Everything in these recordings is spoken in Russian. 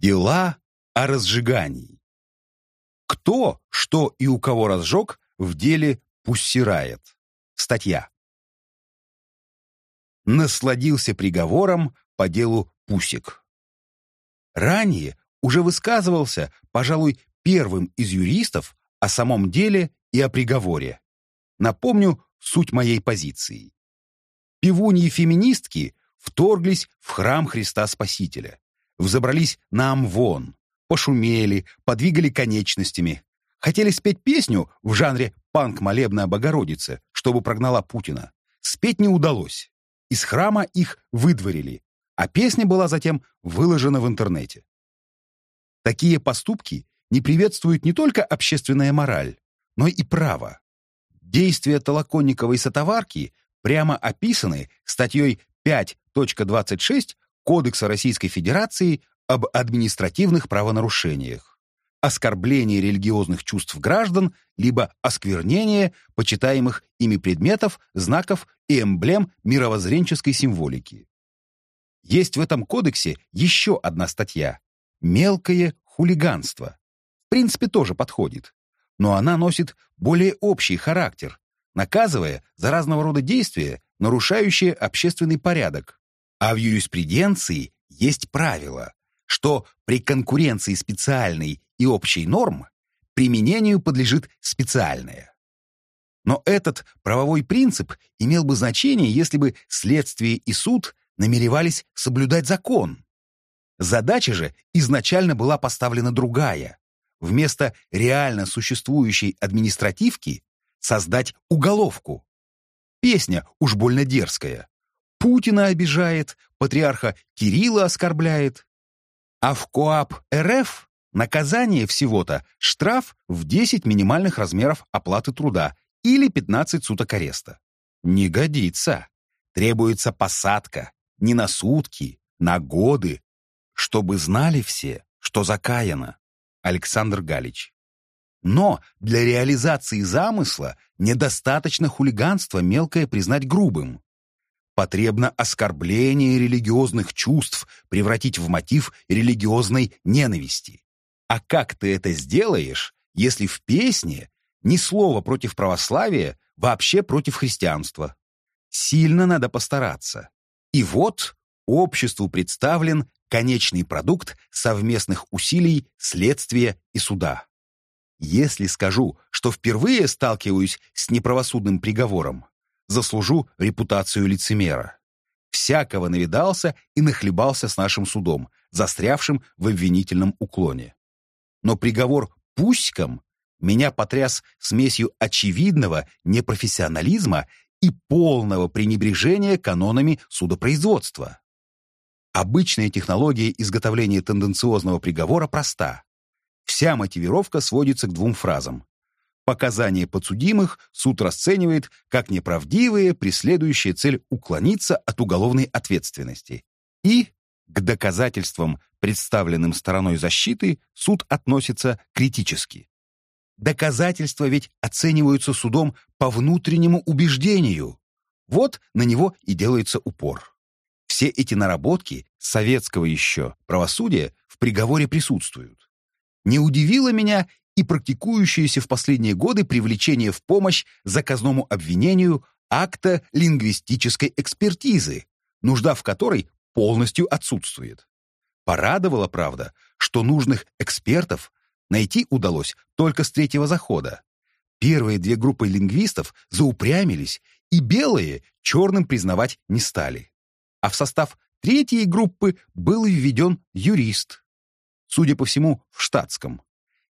Дела о разжигании. Кто, что и у кого разжег, в деле пуссирает. Статья. Насладился приговором по делу Пусик. Ранее уже высказывался, пожалуй, первым из юристов о самом деле и о приговоре. Напомню суть моей позиции. Пивуньи-феминистки вторглись в храм Христа Спасителя, взобрались на Амвон, пошумели, подвигали конечностями, хотели спеть песню в жанре панк-молебная Богородице, чтобы прогнала Путина. Спеть не удалось. Из храма их выдворили, а песня была затем выложена в интернете. Такие поступки не приветствуют не только общественная мораль, но и право. Действия Толоконниковой сотоварки прямо описаны статьей 5.26 Кодекса Российской Федерации об административных правонарушениях, оскорбление религиозных чувств граждан, либо осквернение почитаемых ими предметов, знаков и эмблем мировоззренческой символики. Есть в этом кодексе еще одна статья – мелкое хулиганство. В принципе, тоже подходит, но она носит более общий характер, наказывая за разного рода действия, нарушающие общественный порядок. А в юриспруденции есть правило, что при конкуренции специальной и общей норм применению подлежит специальное. Но этот правовой принцип имел бы значение, если бы следствие и суд намеревались соблюдать закон. Задача же изначально была поставлена другая. Вместо реально существующей административки создать уголовку. Песня уж больно дерзкая. Путина обижает, патриарха Кирилла оскорбляет. А в КОАП РФ наказание всего-то штраф в 10 минимальных размеров оплаты труда или 15 суток ареста. Не годится. Требуется посадка, не на сутки, на годы, чтобы знали все, что закаяно. Александр Галич. Но для реализации замысла недостаточно хулиганство мелкое признать грубым. Потребно оскорбление религиозных чувств превратить в мотив религиозной ненависти. А как ты это сделаешь, если в песне ни слова против православия, вообще против христианства? Сильно надо постараться. И вот обществу представлен конечный продукт совместных усилий следствия и суда. Если скажу, что впервые сталкиваюсь с неправосудным приговором, заслужу репутацию лицемера. Всякого навидался и нахлебался с нашим судом, застрявшим в обвинительном уклоне. Но приговор «пуськам» меня потряс смесью очевидного непрофессионализма и полного пренебрежения канонами судопроизводства. Обычная технология изготовления тенденциозного приговора проста. Вся мотивировка сводится к двум фразам. Показания подсудимых суд расценивает как неправдивые, преследующие цель уклониться от уголовной ответственности. И к доказательствам, представленным стороной защиты, суд относится критически. Доказательства ведь оцениваются судом по внутреннему убеждению. Вот на него и делается упор. Все эти наработки советского еще правосудия в приговоре присутствуют. Не удивило меня и практикующееся в последние годы привлечение в помощь заказному обвинению акта лингвистической экспертизы, нужда в которой полностью отсутствует. Порадовало, правда, что нужных экспертов найти удалось только с третьего захода. Первые две группы лингвистов заупрямились, и белые черным признавать не стали. А в состав третьей группы был введен юрист, судя по всему, в штатском.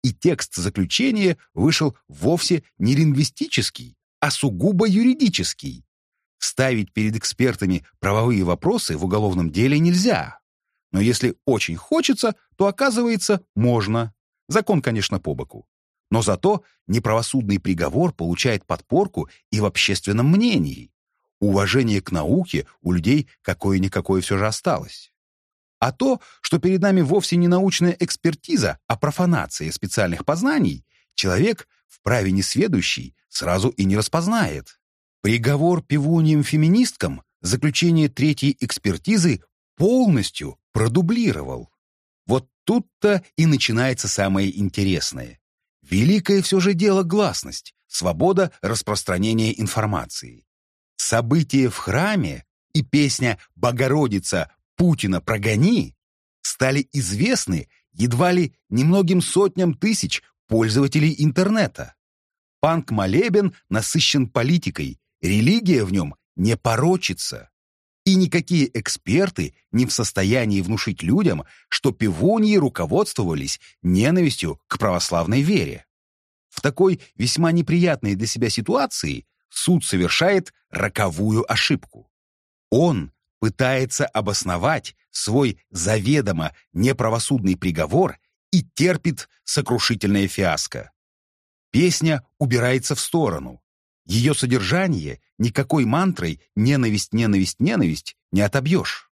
И текст заключения вышел вовсе не лингвистический, а сугубо юридический. Ставить перед экспертами правовые вопросы в уголовном деле нельзя. Но если очень хочется, то, оказывается, можно. Закон, конечно, по боку. Но зато неправосудный приговор получает подпорку и в общественном мнении. Уважение к науке у людей какое-никакое все же осталось. А то, что перед нами вовсе не научная экспертиза, а профанация специальных познаний, человек, вправе несведущий, сразу и не распознает. Приговор пивуньям-феминисткам заключение третьей экспертизы полностью продублировал. Вот тут-то и начинается самое интересное. Великое все же дело гласность, свобода распространения информации. События в храме и песня «Богородица, Путина прогони» стали известны едва ли немногим сотням тысяч пользователей интернета. Панк-молебен насыщен политикой, религия в нем не порочится. И никакие эксперты не в состоянии внушить людям, что пивуньи руководствовались ненавистью к православной вере. В такой весьма неприятной для себя ситуации суд совершает роковую ошибку. Он пытается обосновать свой заведомо неправосудный приговор и терпит сокрушительное фиаско. Песня убирается в сторону. Ее содержание никакой мантрой «ненависть, ненависть, ненависть» не отобьешь.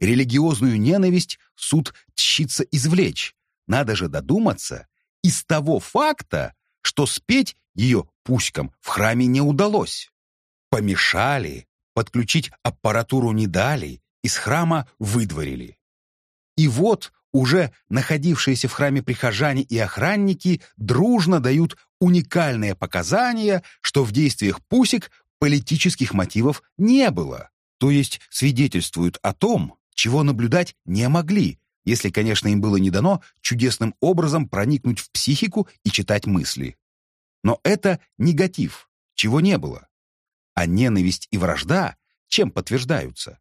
Религиозную ненависть суд тщится извлечь. Надо же додуматься из того факта, что спеть ее пуськам в храме не удалось. Помешали, подключить аппаратуру не дали, из храма выдворили. И вот уже находившиеся в храме прихожане и охранники дружно дают уникальные показания, что в действиях Пусик политических мотивов не было, то есть свидетельствуют о том, чего наблюдать не могли, если, конечно, им было не дано чудесным образом проникнуть в психику и читать мысли. Но это негатив, чего не было. А ненависть и вражда чем подтверждаются?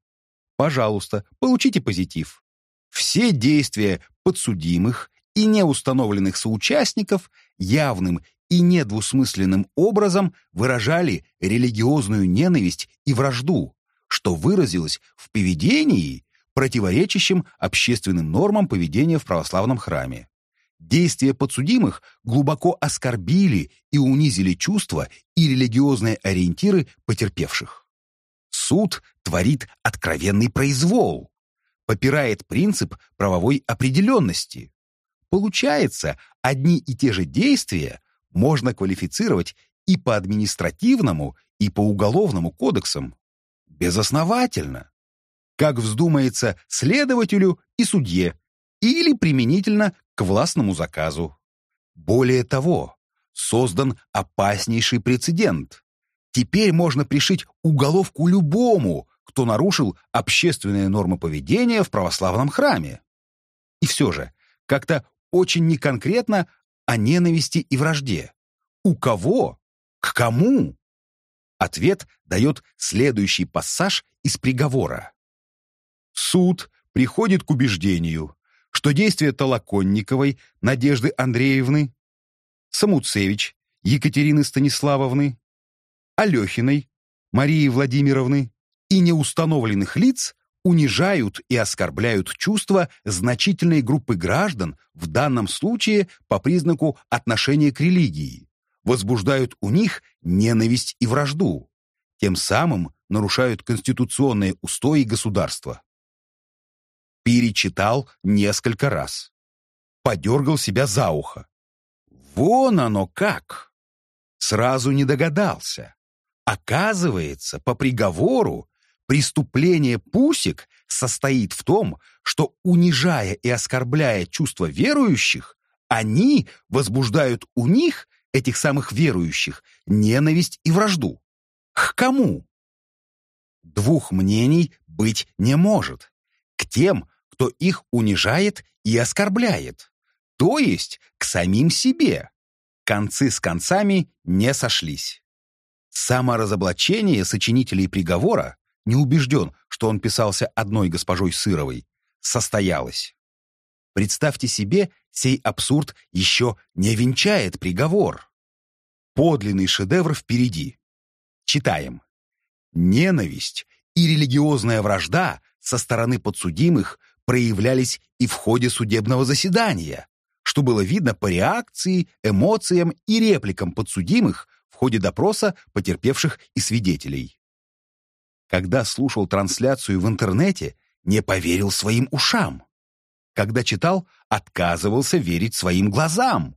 Пожалуйста, получите позитив. Все действия подсудимых и неустановленных соучастников явным и недвусмысленным образом выражали религиозную ненависть и вражду, что выразилось в поведении, противоречащем общественным нормам поведения в православном храме. Действия подсудимых глубоко оскорбили и унизили чувства и религиозные ориентиры потерпевших. Суд творит откровенный произвол, попирает принцип правовой определенности. Получается, одни и те же действия можно квалифицировать и по административному, и по уголовному кодексам. Безосновательно. Как вздумается следователю и судье, или применительно к властному заказу. Более того, создан опаснейший прецедент. Теперь можно пришить уголовку любому, кто нарушил общественные нормы поведения в православном храме. И все же, как-то очень неконкретно о ненависти и вражде. У кого? К кому? Ответ дает следующий пассаж из приговора. Суд приходит к убеждению, что действия Толоконниковой Надежды Андреевны, Самуцевич Екатерины Станиславовны, Алехиной Марии Владимировны и неустановленных лиц унижают и оскорбляют чувства значительной группы граждан, в данном случае по признаку отношения к религии, возбуждают у них ненависть и вражду, тем самым нарушают конституционные устои государства. Перечитал несколько раз. Подергал себя за ухо. Вон оно как! Сразу не догадался. Оказывается, по приговору Преступление пусик состоит в том, что, унижая и оскорбляя чувства верующих, они возбуждают у них, этих самых верующих, ненависть и вражду. К кому? Двух мнений быть не может. К тем, кто их унижает и оскорбляет. То есть к самим себе. Концы с концами не сошлись. Саморазоблачение сочинителей приговора не убежден, что он писался одной госпожой Сыровой, состоялось. Представьте себе, сей абсурд еще не венчает приговор. Подлинный шедевр впереди. Читаем. Ненависть и религиозная вражда со стороны подсудимых проявлялись и в ходе судебного заседания, что было видно по реакции, эмоциям и репликам подсудимых в ходе допроса потерпевших и свидетелей когда слушал трансляцию в интернете, не поверил своим ушам. Когда читал, отказывался верить своим глазам.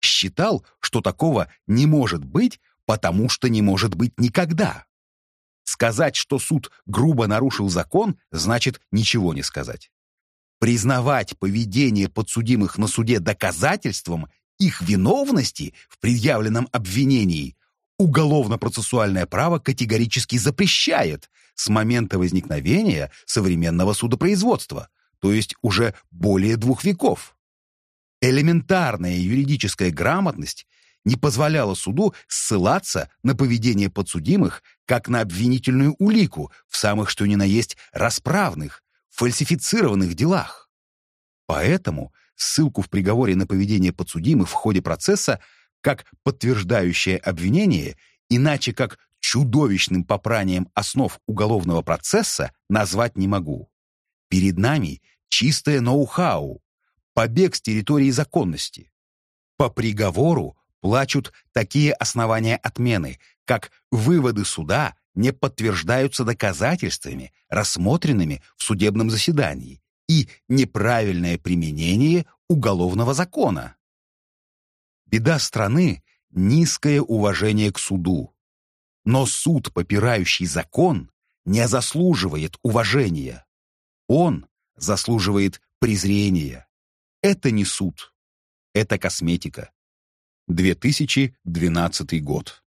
Считал, что такого не может быть, потому что не может быть никогда. Сказать, что суд грубо нарушил закон, значит ничего не сказать. признавать поведение подсудимых на суде доказательством их виновности в предъявленном обвинении уголовно-процессуальное право категорически запрещает с момента возникновения современного судопроизводства, то есть уже более двух веков. Элементарная юридическая грамотность не позволяла суду ссылаться на поведение подсудимых как на обвинительную улику в самых что ни на есть расправных, фальсифицированных делах. Поэтому ссылку в приговоре на поведение подсудимых в ходе процесса как подтверждающее обвинение, иначе как чудовищным попранием основ уголовного процесса назвать не могу. Перед нами чистое ноу-хау, побег с территории законности. По приговору плачут такие основания отмены, как выводы суда не подтверждаются доказательствами, рассмотренными в судебном заседании, и неправильное применение уголовного закона. Беда страны — низкое уважение к суду. Но суд, попирающий закон, не заслуживает уважения. Он заслуживает презрения. Это не суд. Это косметика. 2012 год.